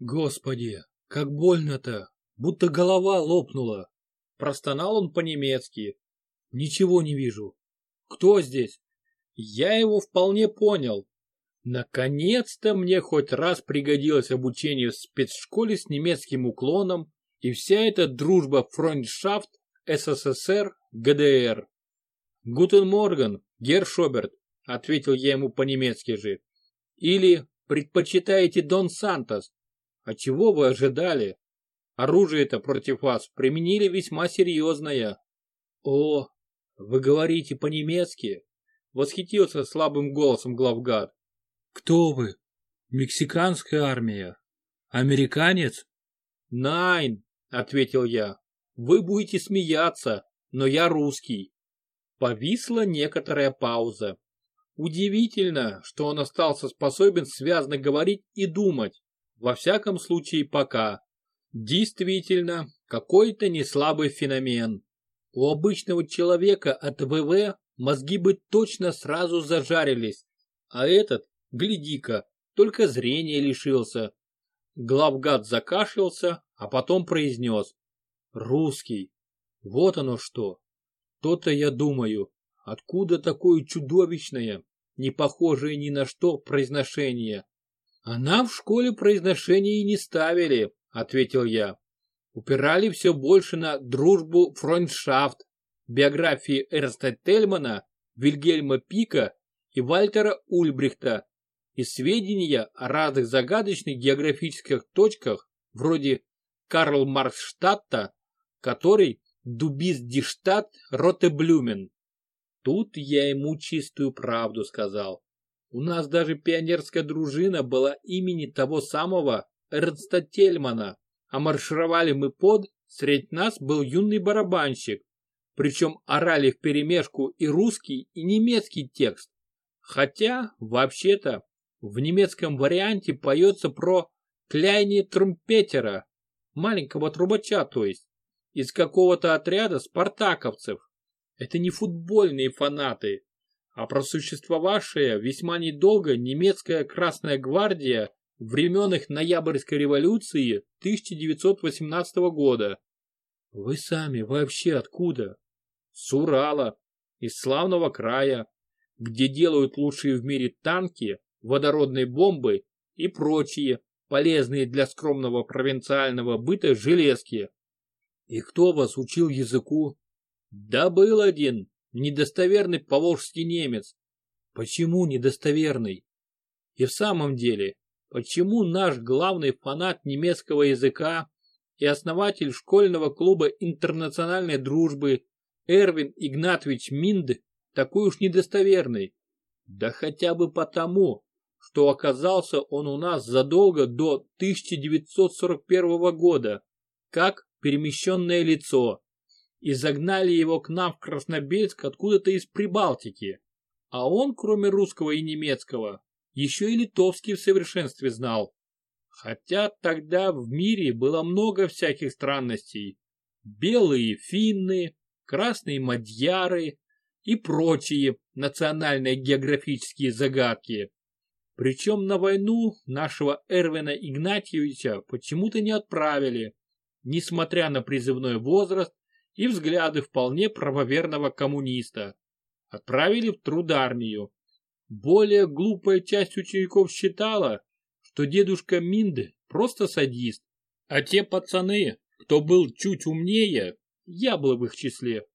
Господи, как больно-то, будто голова лопнула. Простонал он по-немецки. Ничего не вижу. Кто здесь? Я его вполне понял. Наконец-то мне хоть раз пригодилось обучение в спецшколе с немецким уклоном и вся эта дружба фронтшафт СССР, ГДР. «Гутен Морган, Герр Шоберт», — ответил я ему по-немецки же. «Или предпочитаете Дон Сантос? А чего вы ожидали? Оружие-то против вас применили весьма серьезное». «О, вы говорите по-немецки?» — восхитился слабым голосом главгад. «Кто вы? Мексиканская армия? Американец?» «Найн», — ответил я. «Вы будете смеяться, но я русский». Повисла некоторая пауза. Удивительно, что он остался способен связно говорить и думать. Во всяком случае пока. Действительно, какой-то неслабый феномен. У обычного человека от ВВ мозги бы точно сразу зажарились, а этот, гляди-ка, только зрения лишился. Главгад закашлялся, а потом произнес. Русский. Вот оно что. То-то я думаю, откуда такое чудовищное, не похожее ни на что произношение. А нам в школе произношения и не ставили, ответил я. Упирали все больше на дружбу фронтшафт, биографии Эрста Тельмана, Вильгельма Пика и Вальтера Ульбрихта и сведения о разных загадочных географических точках вроде Карл Марксштадта, который Дубис Диштадт Ротеблюмен. Тут я ему чистую правду сказал. У нас даже пионерская дружина была имени того самого Эрнста Тельмана, а маршировали мы под, средь нас был юный барабанщик, причем орали вперемешку и русский, и немецкий текст. Хотя, вообще-то, в немецком варианте поется про Кляйни Трумпетера, маленького трубача то есть из какого-то отряда спартаковцев. Это не футбольные фанаты, а просуществовавшая весьма недолго немецкая Красная Гвардия времен их Ноябрьской революции 1918 года. Вы сами вообще откуда? С Урала, из славного края, где делают лучшие в мире танки, водородные бомбы и прочие полезные для скромного провинциального быта железки. И кто вас учил языку? Да был один, недостоверный поволжский немец. Почему недостоверный? И в самом деле, почему наш главный фанат немецкого языка и основатель школьного клуба интернациональной дружбы Эрвин Игнатович Минд такой уж недостоверный? Да хотя бы потому, что оказался он у нас задолго до 1941 года, как перемещенное лицо, и загнали его к нам в Краснобельск откуда-то из Прибалтики. А он, кроме русского и немецкого, еще и литовский в совершенстве знал. Хотя тогда в мире было много всяких странностей. Белые финны, красные мадьяры и прочие национальные географические загадки. Причем на войну нашего Эрвина Игнатьевича почему-то не отправили, несмотря на призывной возраст и взгляды вполне правоверного коммуниста. Отправили в трудармию. Более глупая часть учеников считала, что дедушка Минды просто садист, а те пацаны, кто был чуть умнее, я был в их числе,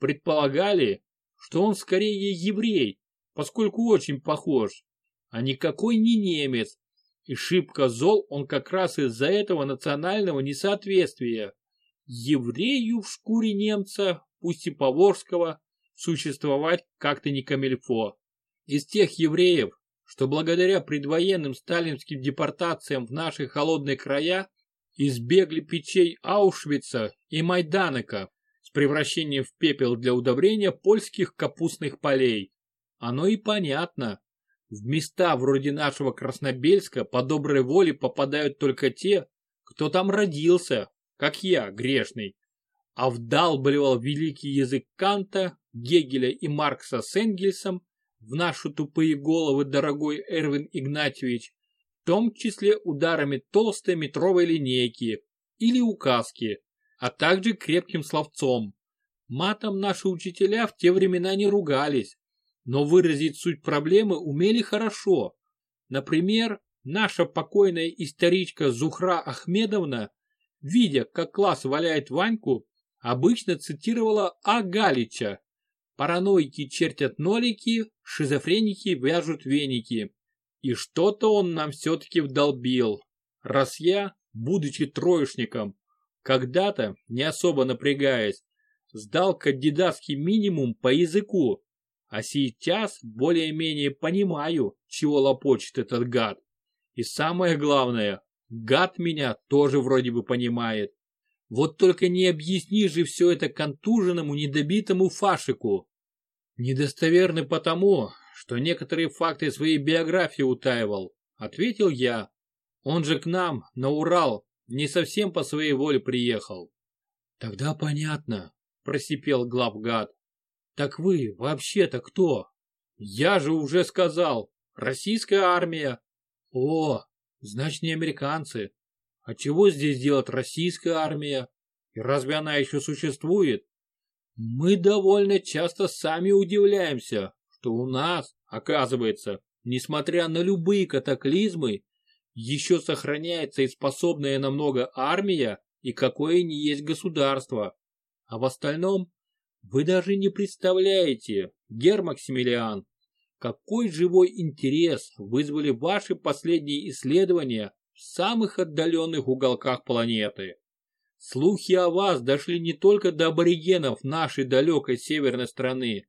предполагали, что он скорее еврей, поскольку очень похож, а никакой не немец, и шибко зол он как раз из-за этого национального несоответствия. Еврею в шкуре немца, пусть и поварского, существовать как-то не камельфо. Из тех евреев, что благодаря предвоенным сталинским депортациям в наши холодные края избегли печей Аушвица и Майданека с превращением в пепел для удобрения польских капустных полей. Оно и понятно. В места вроде нашего Краснобельска по доброй воле попадают только те, кто там родился, как я, грешный. А вдалбливал великий язык Канта, Гегеля и Маркса с Энгельсом в наши тупые головы, дорогой Эрвин Игнатьевич, в том числе ударами толстой метровой линейки или указки, а также крепким словцом. Матом наши учителя в те времена не ругались, но выразить суть проблемы умели хорошо. Например, наша покойная историчка Зухра Ахмедовна, видя, как класс валяет Ваньку, обычно цитировала А. Галича. Параноики чертят нолики, шизофреники вяжут веники. И что-то он нам все-таки вдолбил. Раз я, будучи троечником, когда-то, не особо напрягаясь, сдал кандидатский минимум по языку, а сейчас более-менее понимаю, чего лопочет этот гад. И самое главное, гад меня тоже вроде бы понимает. Вот только не объясни же все это контуженному недобитому фашику. Недостоверны потому, что некоторые факты своей биографии утаивал, ответил я. Он же к нам, на Урал, не совсем по своей воле приехал. Тогда понятно, просипел главгад. Так вы вообще-то кто? Я же уже сказал, российская армия. О, значит не американцы. А чего здесь делает российская армия? И разве она еще существует? Мы довольно часто сами удивляемся, что у нас, оказывается, несмотря на любые катаклизмы, еще сохраняется и способная намного армия, и какое не есть государство. А в остальном вы даже не представляете, Гер Максимилиан, какой живой интерес вызвали ваши последние исследования в самых отдаленных уголках планеты. Слухи о вас дошли не только до аборигенов нашей далекой северной страны,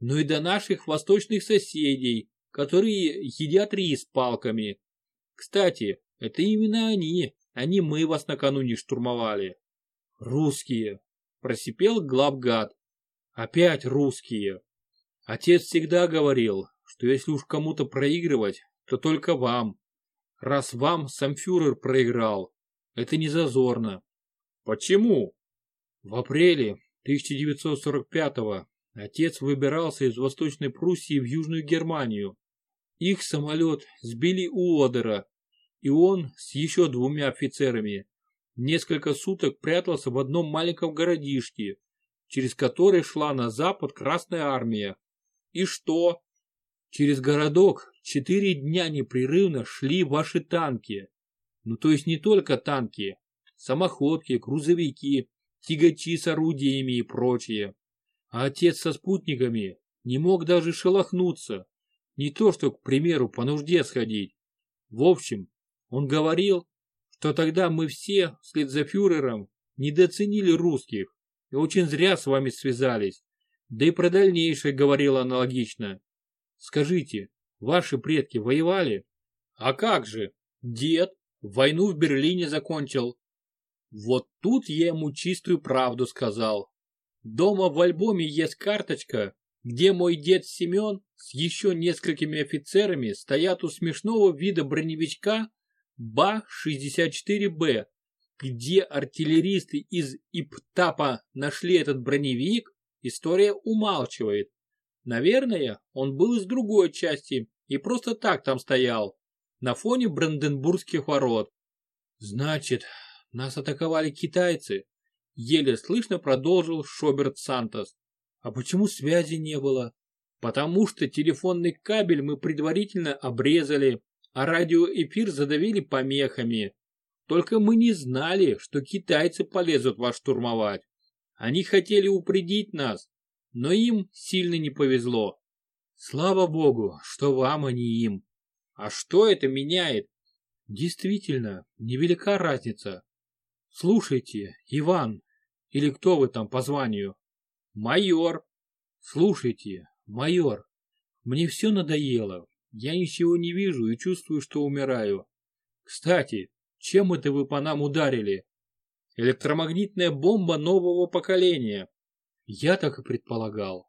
но и до наших восточных соседей, которые едят рис палками. Кстати, это именно они, а не мы вас накануне штурмовали. Русские, просипел главгад. Опять русские. Отец всегда говорил, что если уж кому-то проигрывать, то только вам. Раз вам сам фюрер проиграл, это не зазорно. Почему? В апреле 1945-го отец выбирался из Восточной Пруссии в Южную Германию. Их самолет сбили у Одера, и он с еще двумя офицерами несколько суток прятался в одном маленьком городишке, через который шла на запад Красная Армия. И что? Через городок четыре дня непрерывно шли ваши танки. Ну то есть не только танки, самоходки, грузовики, тягачи с орудиями и прочее. А отец со спутниками не мог даже шелохнуться, не то что, к примеру, по нужде сходить. В общем, он говорил, что тогда мы все, вслед за фюрером, недооценили русских и очень зря с вами связались. Да и про дальнейшее говорил аналогично. Скажите, ваши предки воевали? А как же? Дед войну в Берлине закончил. Вот тут я ему чистую правду сказал. Дома в альбоме есть карточка, где мой дед Семен с еще несколькими офицерами стоят у смешного вида броневичка БА-64Б. Где артиллеристы из Иптапа нашли этот броневик, история умалчивает. Наверное, он был из другой части и просто так там стоял, на фоне Бранденбургских ворот. Значит, нас атаковали китайцы, еле слышно продолжил Шоберт Сантос. А почему связи не было? Потому что телефонный кабель мы предварительно обрезали, а радиоэфир задавили помехами. Только мы не знали, что китайцы полезут вас штурмовать. Они хотели упредить нас, но им сильно не повезло. Слава богу, что вам, а не им. А что это меняет? Действительно, невелика разница. Слушайте, Иван, или кто вы там по званию? Майор. Слушайте, майор, мне все надоело. Я ничего не вижу и чувствую, что умираю. Кстати, чем это вы по нам ударили? Электромагнитная бомба нового поколения. Я так и предполагал.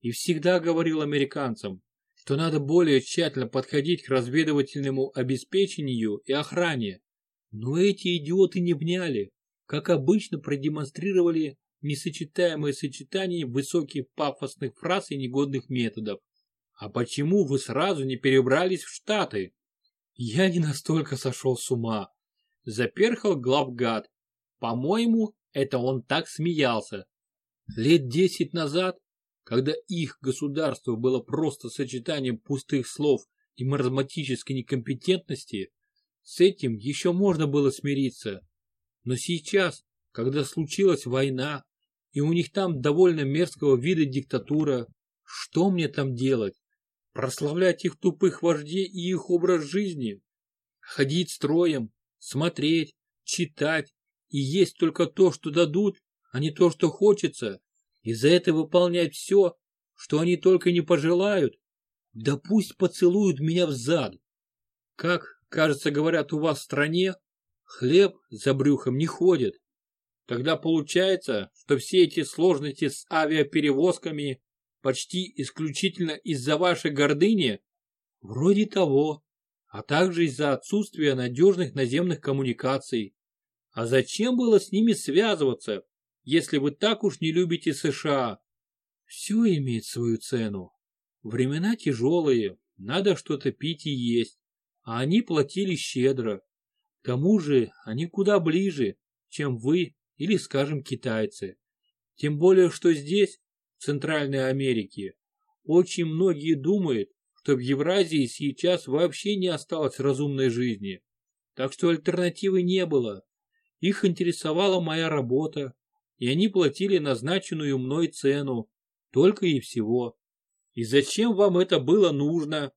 И всегда говорил американцам, что надо более тщательно подходить к разведывательному обеспечению и охране. Но эти идиоты не вняли, как обычно продемонстрировали несочетаемое сочетание высоких пафосных фраз и негодных методов. А почему вы сразу не перебрались в Штаты? Я не настолько сошел с ума. Заперхал главгад. По-моему, это он так смеялся. Лет десять назад, когда их государство было просто сочетанием пустых слов и маразматической некомпетентности, с этим еще можно было смириться. Но сейчас, когда случилась война, и у них там довольно мерзкого вида диктатура, что мне там делать? Прославлять их тупых вождей и их образ жизни? Ходить строем, смотреть, читать и есть только то, что дадут, а не то, что хочется, и за это выполнять все, что они только не пожелают? Да пусть поцелуют меня в зад. Как, кажется, говорят у вас в стране, хлеб за брюхом не ходит. Тогда получается, что все эти сложности с авиаперевозками почти исключительно из-за вашей гордыни? Вроде того, а также из-за отсутствия надежных наземных коммуникаций. А зачем было с ними связываться, если вы так уж не любите США? Все имеет свою цену. Времена тяжелые, надо что-то пить и есть, а они платили щедро. К тому же они куда ближе, чем вы или, скажем, китайцы. Тем более, что здесь, в Центральной Америке, очень многие думают, что в Евразии сейчас вообще не осталось разумной жизни. Так что альтернативы не было. Их интересовала моя работа, и они платили назначенную мной цену, только и всего. И зачем вам это было нужно?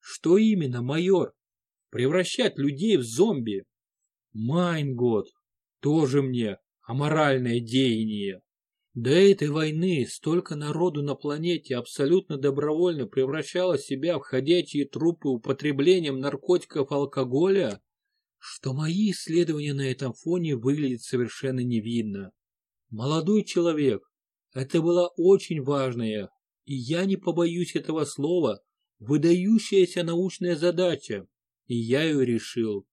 Что именно, майор? Превращать людей в зомби? Майн год, тоже мне аморальное деяние. До этой войны столько народу на планете абсолютно добровольно превращало себя в ходячие трупы употреблением наркотиков алкоголя, что мои исследования на этом фоне выглядят совершенно невинно. Молодой человек, это была очень важная, и я не побоюсь этого слова, выдающаяся научная задача, и я ее решил.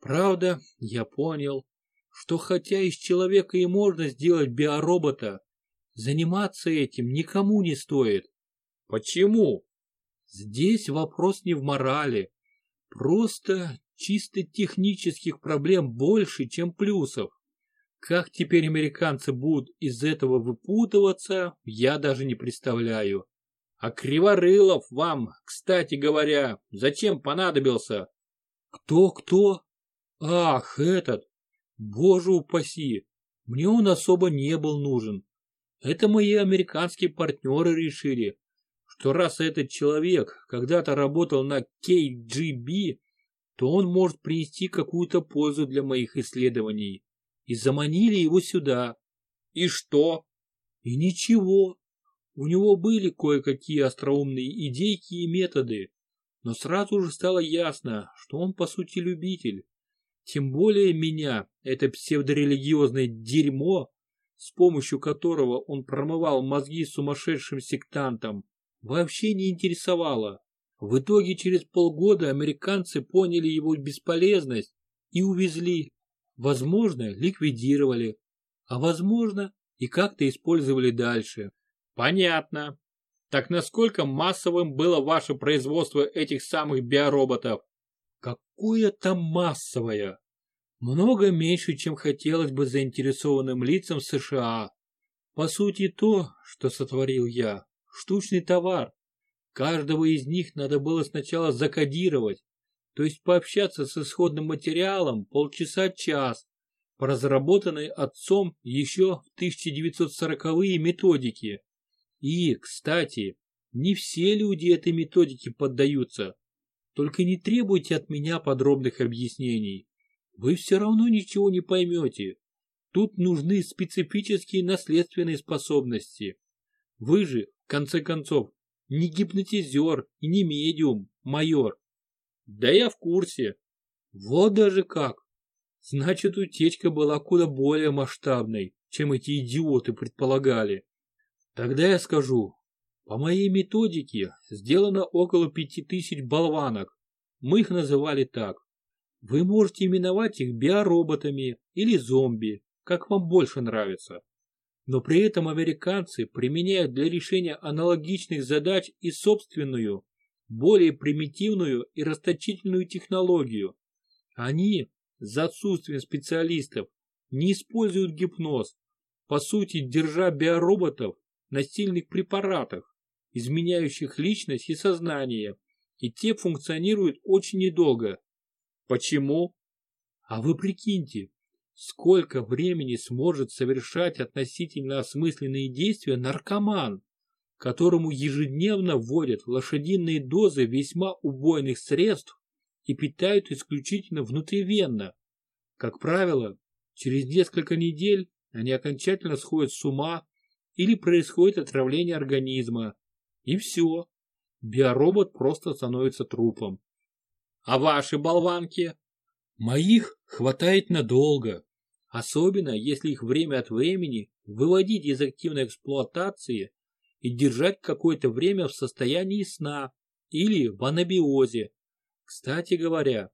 Правда, я понял, что хотя из человека и можно сделать биоробота, заниматься этим никому не стоит. Почему? Здесь вопрос не в морали. Просто чисто технических проблем больше, чем плюсов. Как теперь американцы будут из этого выпутываться, я даже не представляю. А Криворылов вам, кстати говоря, зачем понадобился? Кто-кто? Ах, этот, Боже упаси, мне он особо не был нужен. Это мои американские партнеры решили, что раз этот человек когда-то работал на KGB, то он может принести какую-то пользу для моих исследований. И заманили его сюда. И что? И ничего. У него были кое-какие остроумные идейки и методы, но сразу же стало ясно, что он по сути любитель. Тем более меня это псевдорелигиозное дерьмо, с помощью которого он промывал мозги сумасшедшим сектантам, вообще не интересовало. В итоге через полгода американцы поняли его бесполезность и увезли. Возможно, ликвидировали, а возможно и как-то использовали дальше. Понятно. Так насколько массовым было ваше производство этих самых биороботов? Какое там массовое? Много меньше, чем хотелось бы заинтересованным лицам США. По сути, то, что сотворил я, штучный товар. Каждого из них надо было сначала закодировать, то есть пообщаться с исходным материалом полчаса-час по разработанной отцом еще в 1940-е методики. И, кстати, не все люди этой методике поддаются. Только не требуйте от меня подробных объяснений. Вы все равно ничего не поймете. Тут нужны специфические наследственные способности. Вы же, в конце концов, не гипнотизер и не медиум, майор. Да я в курсе. Вот даже как. Значит, утечка была куда более масштабной, чем эти идиоты предполагали. Тогда я скажу, по моей методике сделано около пяти тысяч болванок. Мы их называли так. Вы можете именовать их биороботами или зомби, как вам больше нравится. Но при этом американцы применяют для решения аналогичных задач и собственную, более примитивную и расточительную технологию. Они, за отсутствием специалистов, не используют гипноз, по сути держа биороботов на сильных препаратах, изменяющих личность и сознание, и те функционируют очень недолго. Почему? А вы прикиньте, сколько времени сможет совершать относительно осмысленные действия наркоман, которому ежедневно вводят лошадиные дозы весьма убойных средств и питают исключительно внутривенно. Как правило, через несколько недель они окончательно сходят с ума или происходит отравление организма. И все. Биоробот просто становится трупом. А ваши болванки? Моих хватает надолго. Особенно, если их время от времени выводить из активной эксплуатации и держать какое-то время в состоянии сна или в анабиозе. Кстати говоря,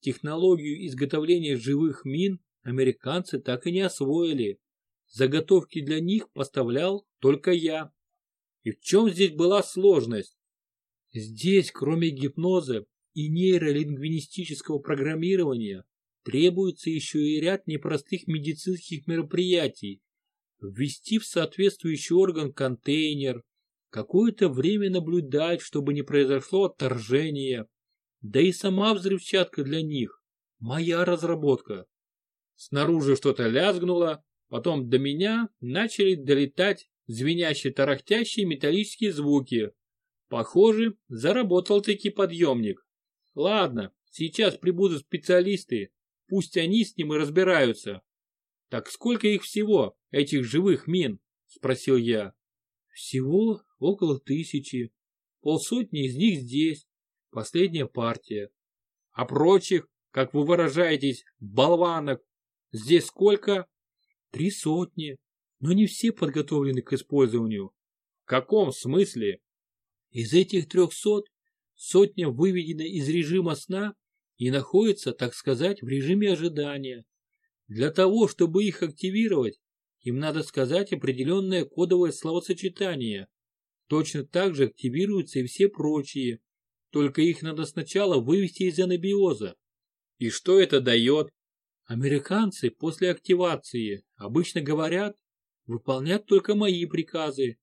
технологию изготовления живых мин американцы так и не освоили. Заготовки для них поставлял только я. И в чем здесь была сложность? Здесь, кроме гипноза и нейролингвинистического программирования, требуется еще и ряд непростых медицинских мероприятий. Ввести в соответствующий орган контейнер, какое-то время наблюдать, чтобы не произошло отторжение. Да и сама взрывчатка для них – моя разработка. Снаружи что-то лязгнуло, потом до меня начали долетать звенящие тарахтящие металлические звуки. Похоже, заработал таки подъемник. Ладно, сейчас прибудут специалисты, Пусть они с ним и разбираются. Так сколько их всего, этих живых мин? Спросил я. Всего около тысячи. Полсотни из них здесь. Последняя партия. А прочих, как вы выражаетесь, болванок, здесь сколько? Три сотни. Но не все подготовлены к использованию. В каком смысле? Из этих трехсот сотня выведена из режима сна и находятся, так сказать, в режиме ожидания. Для того, чтобы их активировать, им надо сказать определенное кодовое словосочетание. Точно так же активируются и все прочие, только их надо сначала вывести из анабиоза. И что это дает? Американцы после активации обычно говорят, выполнять только мои приказы,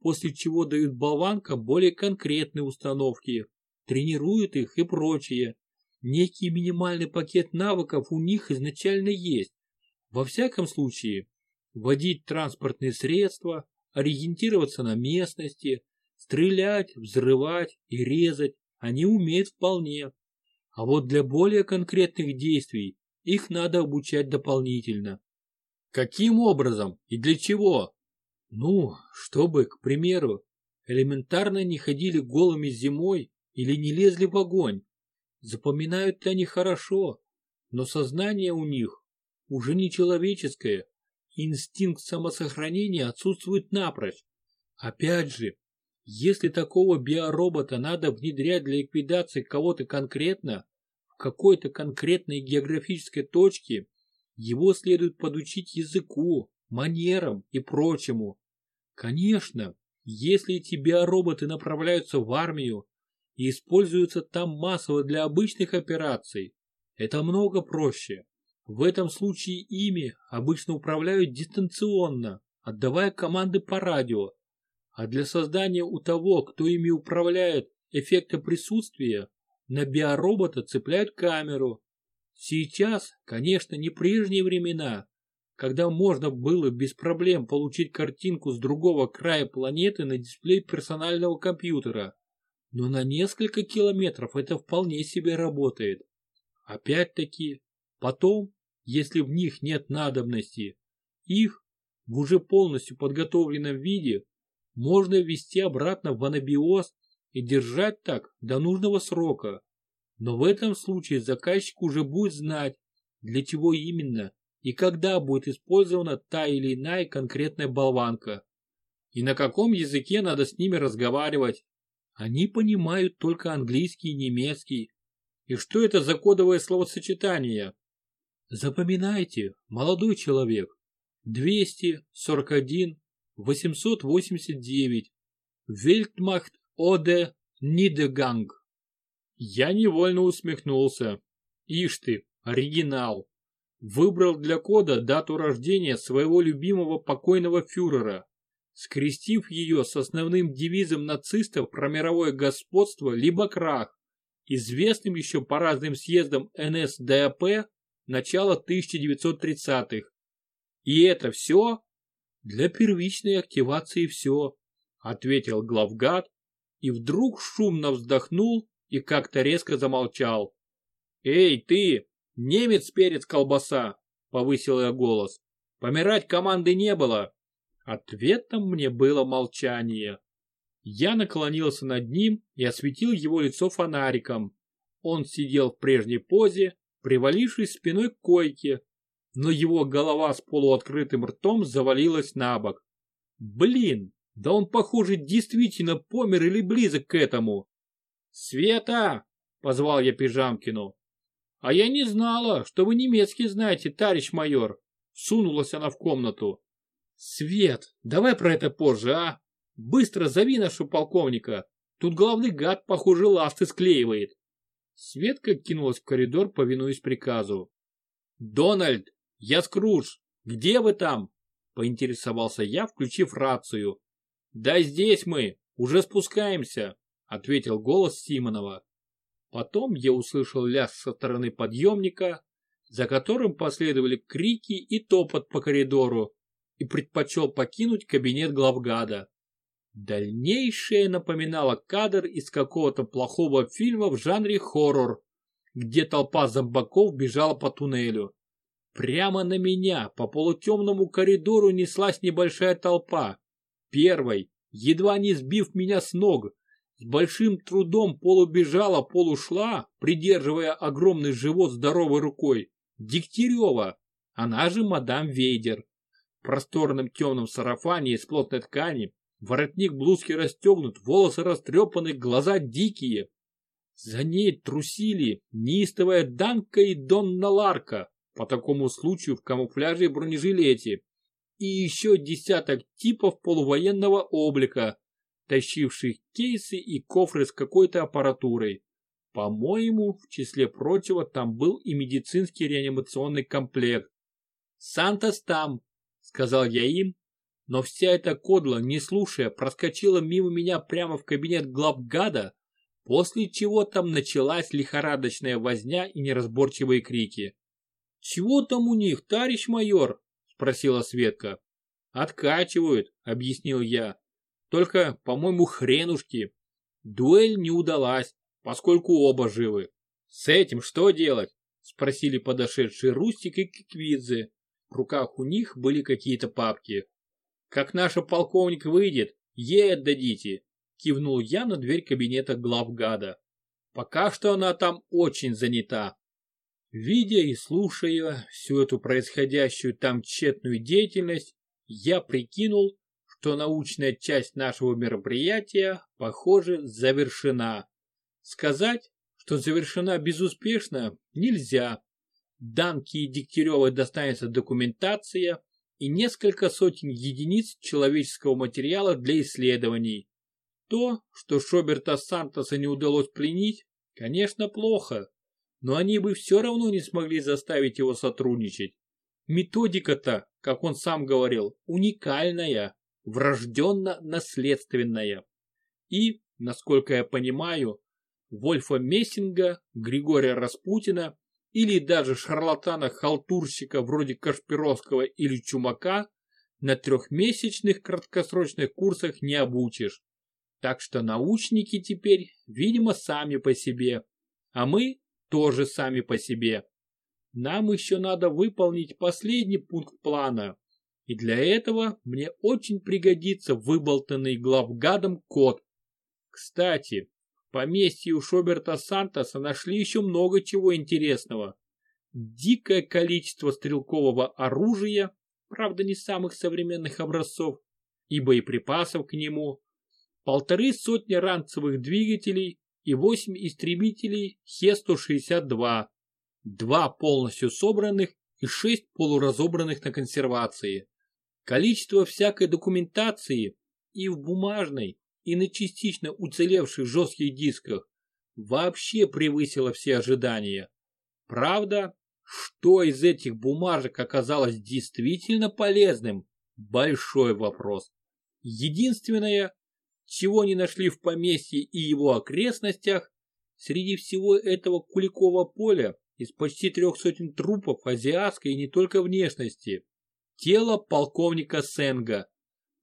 после чего дают болванкам более конкретные установки, тренируют их и прочее. Некий минимальный пакет навыков у них изначально есть. Во всяком случае, водить транспортные средства, ориентироваться на местности, стрелять, взрывать и резать они умеют вполне. А вот для более конкретных действий их надо обучать дополнительно. Каким образом и для чего? Ну, чтобы, к примеру, элементарно не ходили голыми зимой или не лезли в огонь. Запоминают они хорошо, но сознание у них уже не человеческое, инстинкт самосохранения отсутствует напрочь. Опять же, если такого биоробота надо внедрять для ликвидации кого-то конкретно, в какой-то конкретной географической точке, его следует подучить языку, манерам и прочему. Конечно, если эти биороботы направляются в армию, и используются там массово для обычных операций. Это много проще. В этом случае ими обычно управляют дистанционно, отдавая команды по радио. А для создания у того, кто ими управляет, эффекта присутствия, на биоробота цепляют камеру. Сейчас, конечно, не прежние времена, когда можно было без проблем получить картинку с другого края планеты на дисплей персонального компьютера но на несколько километров это вполне себе работает. Опять-таки, потом, если в них нет надобности, их в уже полностью подготовленном виде можно ввести обратно в анабиоз и держать так до нужного срока. Но в этом случае заказчик уже будет знать, для чего именно и когда будет использована та или иная конкретная болванка. И на каком языке надо с ними разговаривать, они понимают только английский и немецкий. И что это за кодовое словосочетание? Запоминайте, молодой человек. 241 889. Вельтмахт ОД Нидеганг. Я невольно усмехнулся. Ишь ты, оригинал. Выбрал для кода дату рождения своего любимого покойного фюрера, скрестив ее с основным девизом нацистов про мировое господство либо крах, известным еще по разным съездам НСДАП начала 1930-х. И это все? Для первичной активации все, ответил главгад и вдруг шумно вздохнул и как-то резко замолчал. «Эй, ты, немец-перец колбаса!» — повысил я голос. «Помирать команды не было!» Ответом мне было молчание. Я наклонился над ним и осветил его лицо фонариком. Он сидел в прежней позе, привалившись спиной к койке, но его голова с полуоткрытым ртом завалилась на бок. Блин, да он, похоже, действительно помер или близок к этому. «Света!» — позвал я Пижамкину. «А я не знала, что вы немецкий знаете, товарищ майор!» Сунулась она в комнату. «Свет, давай про это позже, а? Быстро зови нашего полковника. Тут главный гад, похоже, ласты склеивает». Светка кинулась в коридор, повинуясь приказу. «Дональд, я Скрудж, где вы там?» Поинтересовался я, включив рацию. «Да здесь мы, уже спускаемся», ответил голос Симонова. Потом я услышал лязг со стороны подъемника, за которым последовали крики и топот по коридору, и предпочел покинуть кабинет главгада. Дальнейшее напоминало кадр из какого-то плохого фильма в жанре хоррор, где толпа зомбаков бежала по туннелю. Прямо на меня по полутемному коридору неслась небольшая толпа. Первой, едва не сбив меня с ног, с большим трудом полубежала, полушла, придерживая огромный живот здоровой рукой, Дегтярева, она же мадам Вейдер. Просторном темном сарафане из плотной ткани, воротник блузки расстегнут, волосы растрепаны, глаза дикие. За ней трусили неистовая Данка и Донна Ларка, по такому случаю в камуфляже и бронежилете, и еще десяток типов полувоенного облика, тащивших кейсы и кофры с какой-то аппаратурой. По-моему, в числе прочего, там был и медицинский реанимационный комплект. «Сантос там», — сказал я им, но вся эта кодла, не слушая, проскочила мимо меня прямо в кабинет главгада, после чего там началась лихорадочная возня и неразборчивые крики. «Чего там у них, товарищ майор?» – спросила Светка. «Откачивают», – объяснил я. Только, по-моему, хренушки. Дуэль не удалась, поскольку оба живы. С этим что делать? Спросили подошедшие Рустик и Киквидзе. В руках у них были какие-то папки. Как наш полковник выйдет, ей отдадите. Кивнул я на дверь кабинета главгада. Пока что она там очень занята. Видя и слушая всю эту происходящую там тщетную деятельность, я прикинул, что научная часть нашего мероприятия, похоже, завершена. Сказать, что завершена безуспешно, нельзя. Данке и Дегтяревой достанется документация и несколько сотен единиц человеческого материала для исследований. То, что Шоберта Сантоса не удалось пленить, конечно, плохо, но они бы все равно не смогли заставить его сотрудничать. Методика-то, как он сам говорил, уникальная врожденно-наследственное. И, насколько я понимаю, Вольфа Мессинга, Григория Распутина или даже шарлатана-халтурщика вроде Кашпировского или Чумака на трехмесячных краткосрочных курсах не обучишь. Так что научники теперь, видимо, сами по себе, а мы тоже сами по себе. Нам еще надо выполнить последний пункт плана и для этого мне очень пригодится выболтанный главгадом код. Кстати, поместье у Шоберта Сантоса нашли еще много чего интересного. Дикое количество стрелкового оружия, правда не самых современных образцов, и боеприпасов к нему, полторы сотни ранцевых двигателей и восемь истребителей Хе-162, два полностью собранных и шесть полуразобранных на консервации. Количество всякой документации и в бумажной, и на частично уцелевших жестких дисках вообще превысила все ожидания. Правда, что из этих бумажек оказалось действительно полезным – большой вопрос. Единственное, чего не нашли в поместье и его окрестностях, среди всего этого куликового поля из почти трех сотен трупов азиатской и не только внешности, тело полковника Сенга.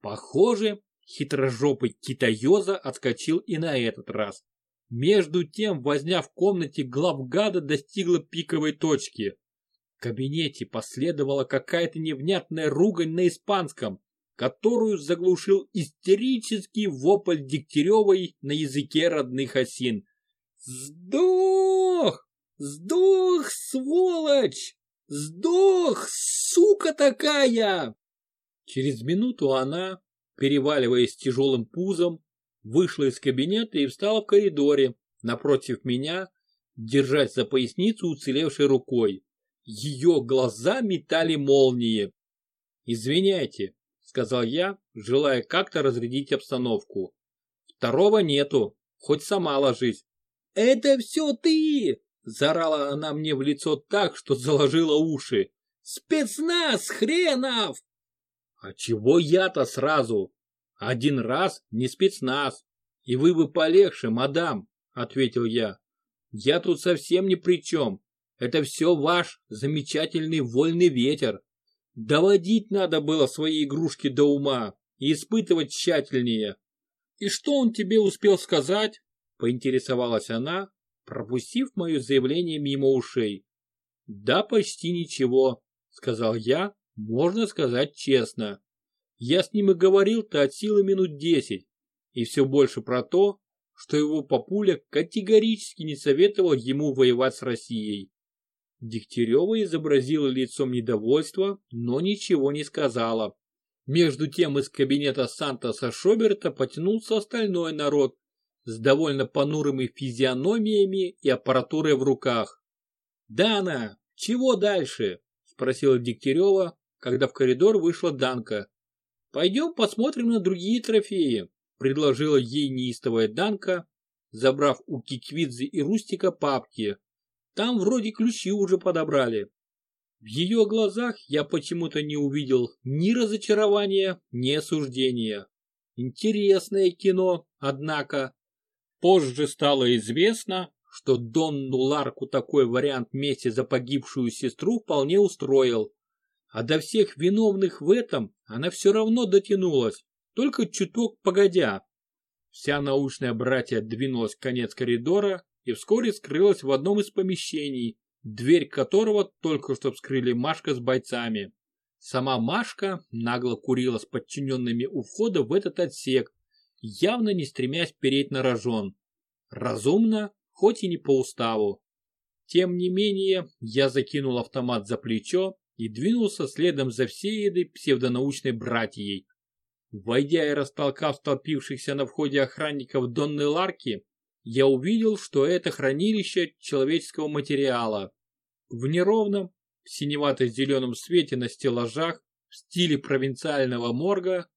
Похоже, хитрожопый китаёза отскочил и на этот раз. Между тем возня в комнате главгада достигла пиковой точки. В кабинете последовала какая-то невнятная ругань на испанском, которую заглушил истерический вопль Дегтяревой на языке родных осин. «Сдох! Сдох, сволочь! Сдох, сука такая!» Через минуту она, переваливаясь тяжелым пузом, вышла из кабинета и встала в коридоре, напротив меня, держась за поясницу уцелевшей рукой. Ее глаза метали молнии. «Извиняйте», — сказал я, желая как-то разрядить обстановку. «Второго нету, хоть сама ложись». «Это все ты!» — заорала она мне в лицо так, что заложила уши. «Спецназ хренов!» «А чего я-то сразу?» Один раз не спецназ. И вы бы полегче, мадам, ответил я. Я тут совсем ни при чем. Это все ваш замечательный вольный ветер. Доводить надо было свои игрушки до ума и испытывать тщательнее. И что он тебе успел сказать? Поинтересовалась она, пропустив мое заявление мимо ушей. Да почти ничего, сказал я, можно сказать честно. Я с ним и говорил-то от силы минут десять, и все больше про то, что его папуля категорически не советовал ему воевать с Россией. Дегтярева изобразила лицом недовольства, но ничего не сказала. Между тем из кабинета Сантоса Шоберта потянулся остальной народ с довольно понурыми физиономиями и аппаратурой в руках. «Дана, чего дальше?» – спросила Дегтярева, когда в коридор вышла Данка. «Пойдем посмотрим на другие трофеи», — предложила ей неистовая Данка, забрав у Киквидзе и Рустика папки. Там вроде ключи уже подобрали. В ее глазах я почему-то не увидел ни разочарования, ни осуждения. Интересное кино, однако. Позже стало известно, что Донну Ларку такой вариант мести за погибшую сестру вполне устроил. А до всех виновных в этом она все равно дотянулась, только чуток погодя. Вся научная братья двинулась в конец коридора и вскоре скрылась в одном из помещений, дверь которого только что вскрыли Машка с бойцами. Сама Машка нагло курила с подчиненными у входа в этот отсек, явно не стремясь переть на рожон. Разумно, хоть и не по уставу. Тем не менее, я закинул автомат за плечо и двинулся следом за всей этой псевдонаучной братьей. Войдя и растолкав столпившихся на входе охранников Донны Ларки, я увидел, что это хранилище человеческого материала. В неровном, синевато-зеленом свете на стеллажах в стиле провинциального морга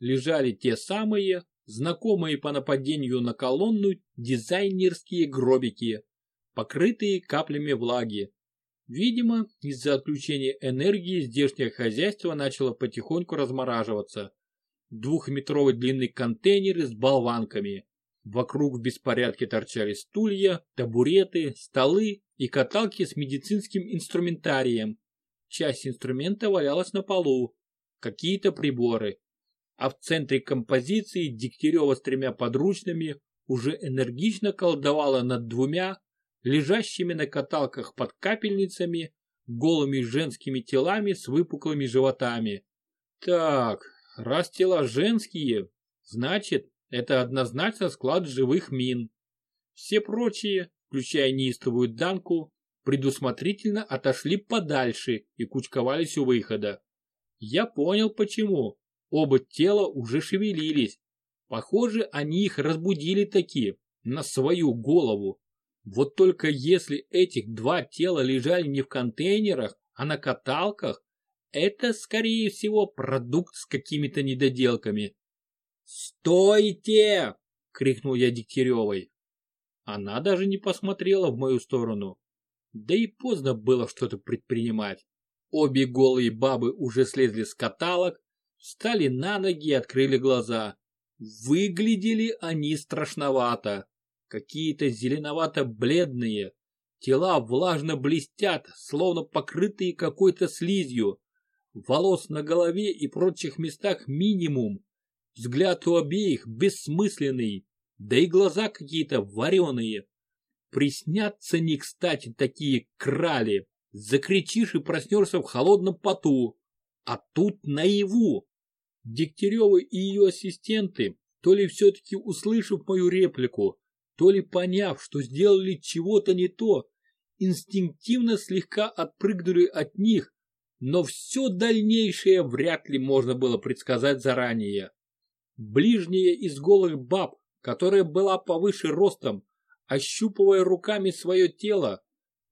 лежали те самые, знакомые по нападению на колонну, дизайнерские гробики, покрытые каплями влаги. Видимо, из-за отключения энергии здешнее хозяйство начало потихоньку размораживаться. Двухметровый длинный контейнеры с болванками. Вокруг в беспорядке торчали стулья, табуреты, столы и каталки с медицинским инструментарием. Часть инструмента валялась на полу. Какие-то приборы. А в центре композиции Дегтярева с тремя подручными уже энергично колдовала над двумя лежащими на каталках под капельницами, голыми женскими телами с выпуклыми животами. Так, раз тела женские, значит, это однозначно склад живых мин. Все прочие, включая неистовую Данку, предусмотрительно отошли подальше и кучковались у выхода. Я понял почему. Оба тела уже шевелились. Похоже, они их разбудили таки, на свою голову. Вот только если этих два тела лежали не в контейнерах, а на каталках, это, скорее всего, продукт с какими-то недоделками. «Стойте!» — крикнул я Дегтяревой. Она даже не посмотрела в мою сторону. Да и поздно было что-то предпринимать. Обе голые бабы уже слезли с каталог, встали на ноги и открыли глаза. Выглядели они страшновато. Какие-то зеленовато-бледные. Тела влажно блестят, словно покрытые какой-то слизью. Волос на голове и прочих местах минимум. Взгляд у обеих бессмысленный, да и глаза какие-то вареные. Приснятся не кстати такие крали. Закричишь и проснешься в холодном поту. А тут наяву. Дегтярева и ее ассистенты, то ли все-таки услышав мою реплику, то ли поняв, что сделали чего-то не то, инстинктивно слегка отпрыгнули от них, но все дальнейшее вряд ли можно было предсказать заранее. Ближняя из голых баб, которая была повыше ростом, ощупывая руками свое тело,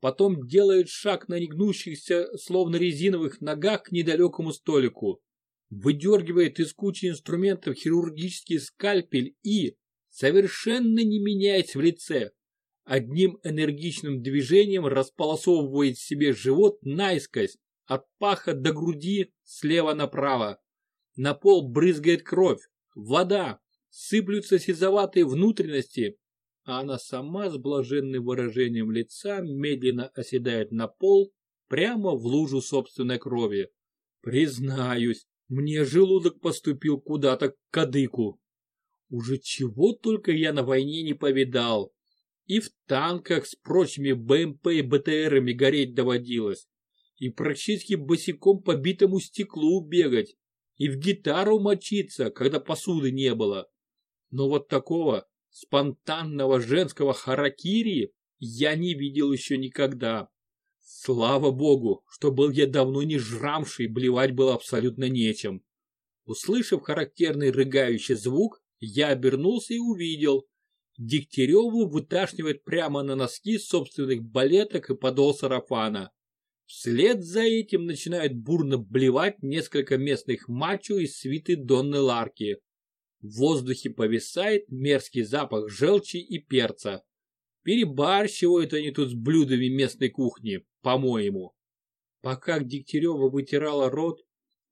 потом делает шаг на негнущихся, словно резиновых ногах к недалекому столику, выдергивает из кучи инструментов хирургический скальпель и, совершенно не меняясь в лице, одним энергичным движением располосовывает себе живот наискось, от паха до груди слева направо. На пол брызгает кровь, вода, сыплются сизоватые внутренности, а она сама с блаженным выражением лица медленно оседает на пол прямо в лужу собственной крови. Признаюсь, мне желудок поступил куда-то к кадыку. Уже чего только я на войне не повидал. И в танках с прочими БМП и БТРами гореть доводилось. И практически босиком по битому стеклу бегать. И в гитару мочиться, когда посуды не было. Но вот такого спонтанного женского харакири я не видел еще никогда. Слава богу, что был я давно не жрамший, блевать было абсолютно нечем. Услышав характерный рыгающий звук, я обернулся и увидел. Дегтяреву выташнивает прямо на носки собственных балеток и подол сарафана. Вслед за этим начинают бурно блевать несколько местных мачо из свиты Донны Ларки. В воздухе повисает мерзкий запах желчи и перца. Перебарщивают они тут с блюдами местной кухни, по-моему. Пока Дегтярева вытирала рот,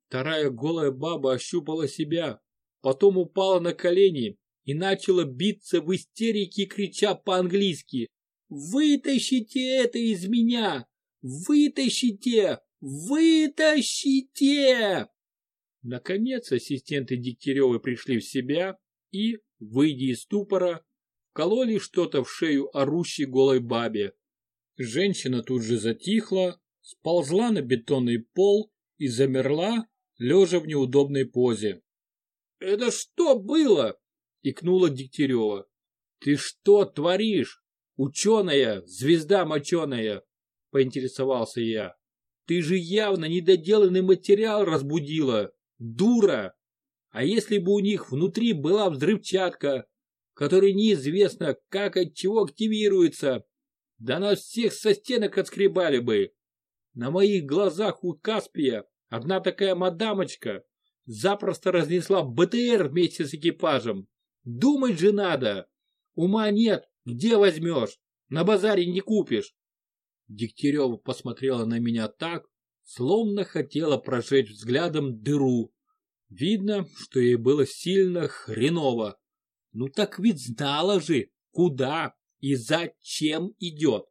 вторая голая баба ощупала себя, потом упала на колени и начала биться в истерике, крича по-английски «Вытащите это из меня! Вытащите! Вытащите!» Наконец ассистенты Дегтяревой пришли в себя и, выйдя из ступора, кололи что-то в шею орущей голой бабе. Женщина тут же затихла, сползла на бетонный пол и замерла, лежа в неудобной позе. «Это что было?» — икнула Дегтярева. «Ты что творишь, ученая, звезда моченая?» — поинтересовался я. «Ты же явно недоделанный материал разбудила, дура! А если бы у них внутри была взрывчатка, которая неизвестно, как от чего активируется, да нас всех со стенок отскребали бы. На моих глазах у Каспия одна такая мадамочка запросто разнесла БТР вместе с экипажем. Думать же надо. Ума нет, где возьмешь? На базаре не купишь. Дегтярева посмотрела на меня так, словно хотела прожечь взглядом дыру. Видно, что ей было сильно хреново. Ну так ведь знала же, куда и зачем идет.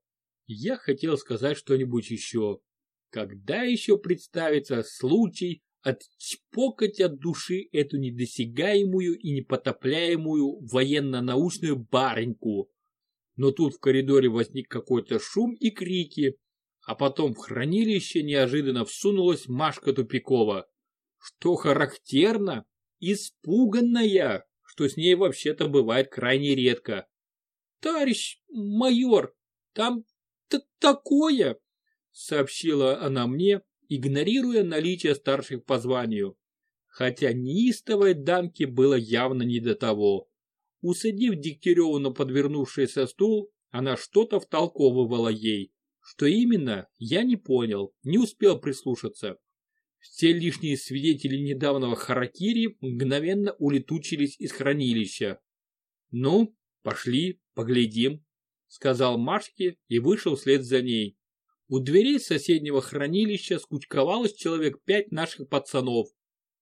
Я хотел сказать что-нибудь еще. Когда еще представится случай отчпокать от души эту недосягаемую и непотопляемую военно-научную барыньку? Но тут в коридоре возник какой-то шум и крики, а потом в хранилище неожиданно всунулась Машка Тупикова. Что характерно, испуганная, что с ней вообще-то бывает крайне редко. «Товарищ майор, там такое!» сообщила она мне, игнорируя наличие старших по званию. Хотя неистовой дамке было явно не до того. Усадив Дегтяреву на подвернувшийся стул, она что-то втолковывала ей. Что именно, я не понял, не успел прислушаться. Все лишние свидетели недавнего харакири мгновенно улетучились из хранилища. «Ну, пошли, поглядим», — сказал Машке и вышел вслед за ней. У дверей соседнего хранилища скучковалось человек пять наших пацанов.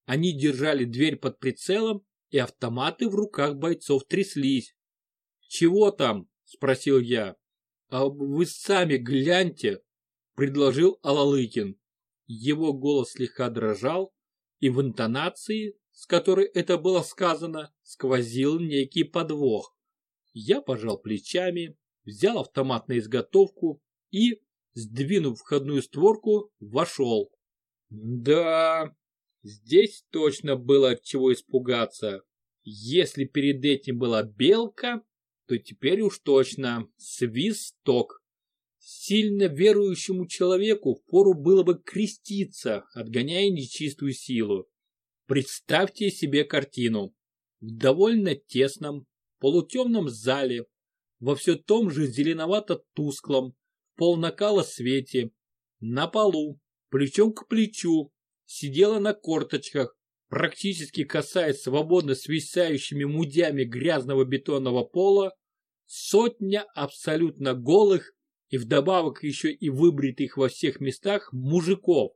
Они держали дверь под прицелом, и автоматы в руках бойцов тряслись. «Чего там?» – спросил я. «А вы сами гляньте», – предложил Алалыкин. Его голос слегка дрожал, и в интонации, с которой это было сказано, сквозил некий подвох. Я пожал плечами, взял автомат на изготовку и, сдвинув входную створку, вошел. Да, здесь точно было от чего испугаться. Если перед этим была белка, то теперь уж точно свисток. Сильно верующему человеку впору было бы креститься, отгоняя нечистую силу. Представьте себе картину. В довольно тесном, полутемном зале, во все том же зеленовато-тусклом, полнакала свете, на полу, плечом к плечу, сидела на корточках, практически касаясь свободно свисающими мудями грязного бетонного пола, сотня абсолютно голых и вдобавок еще и выбритых во всех местах мужиков,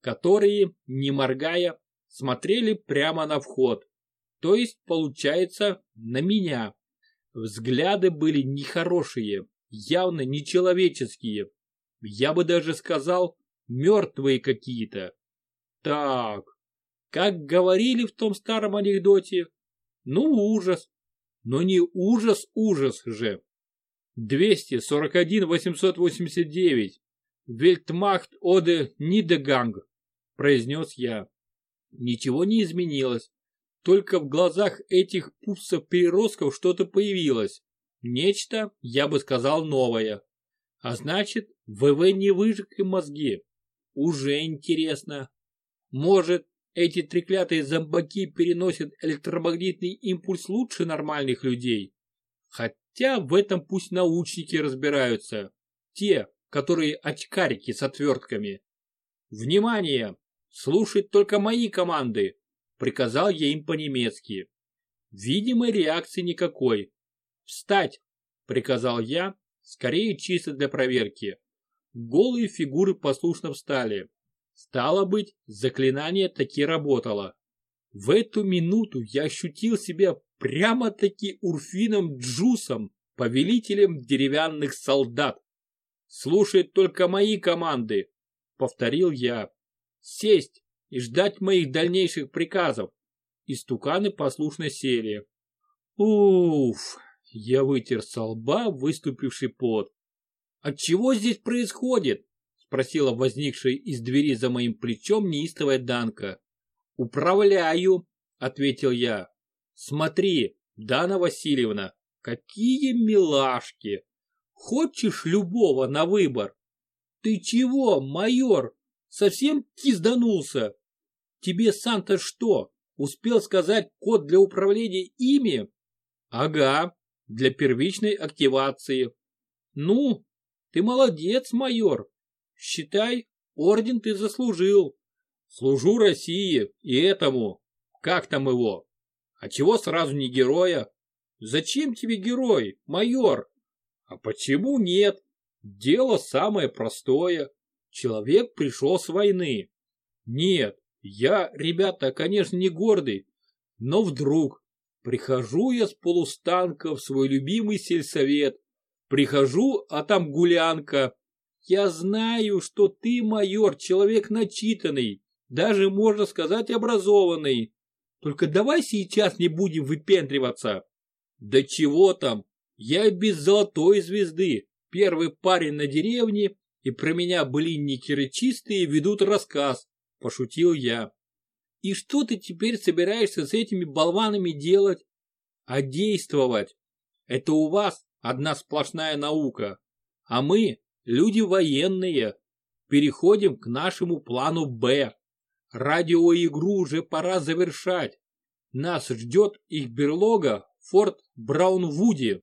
которые, не моргая, смотрели прямо на вход, то есть, получается, на меня. Взгляды были нехорошие, явно нечеловеческие. Я бы даже сказал, мертвые какие-то. Так, как говорили в том старом анекдоте, ну ужас, но не ужас-ужас же. 241-889. Вельтмахт оде Нидеганг, произнес я. Ничего не изменилось. Только в глазах этих пупсов-переростков что-то появилось. Нечто, я бы сказал, новое. А значит, ВВ не выжег им мозги. Уже интересно. Может, эти треклятые зомбаки переносят электромагнитный импульс лучше нормальных людей? Хотя в этом пусть научники разбираются. Те, которые очкарики с отвертками. Внимание! Слушать только мои команды приказал я им по-немецки. Видимой реакции никакой. «Встать!» – приказал я, скорее чисто для проверки. Голые фигуры послушно встали. Стало быть, заклинание таки работало. В эту минуту я ощутил себя прямо-таки Урфином Джусом, повелителем деревянных солдат. «Слушать только мои команды», — повторил я. «Сесть! и ждать моих дальнейших приказов. Истуканы послушно сели. Уф, я вытер со лба выступивший пот. От чего здесь происходит? Спросила возникшая из двери за моим плечом неистовая Данка. Управляю, ответил я. Смотри, Дана Васильевна, какие милашки! Хочешь любого на выбор? Ты чего, майор, совсем кизданулся? Тебе Санта что, успел сказать код для управления ими? Ага, для первичной активации. Ну, ты молодец, майор. Считай, орден ты заслужил. Служу России и этому. Как там его? А чего сразу не героя? Зачем тебе герой, майор? А почему нет? Дело самое простое. Человек пришел с войны. Нет, я, ребята, конечно, не гордый, но вдруг прихожу я с полустанка в свой любимый сельсовет, прихожу, а там гулянка. Я знаю, что ты, майор, человек начитанный, даже, можно сказать, образованный. Только давай сейчас не будем выпендриваться. Да чего там, я без золотой звезды, первый парень на деревне, и про меня блинники чистые ведут рассказ, Пошутил я. И что ты теперь собираешься с этими болванами делать? А действовать. Это у вас одна сплошная наука. А мы, люди военные, переходим к нашему плану «Б». Радиоигру уже пора завершать. Нас ждет их берлога Форт Браунвуди.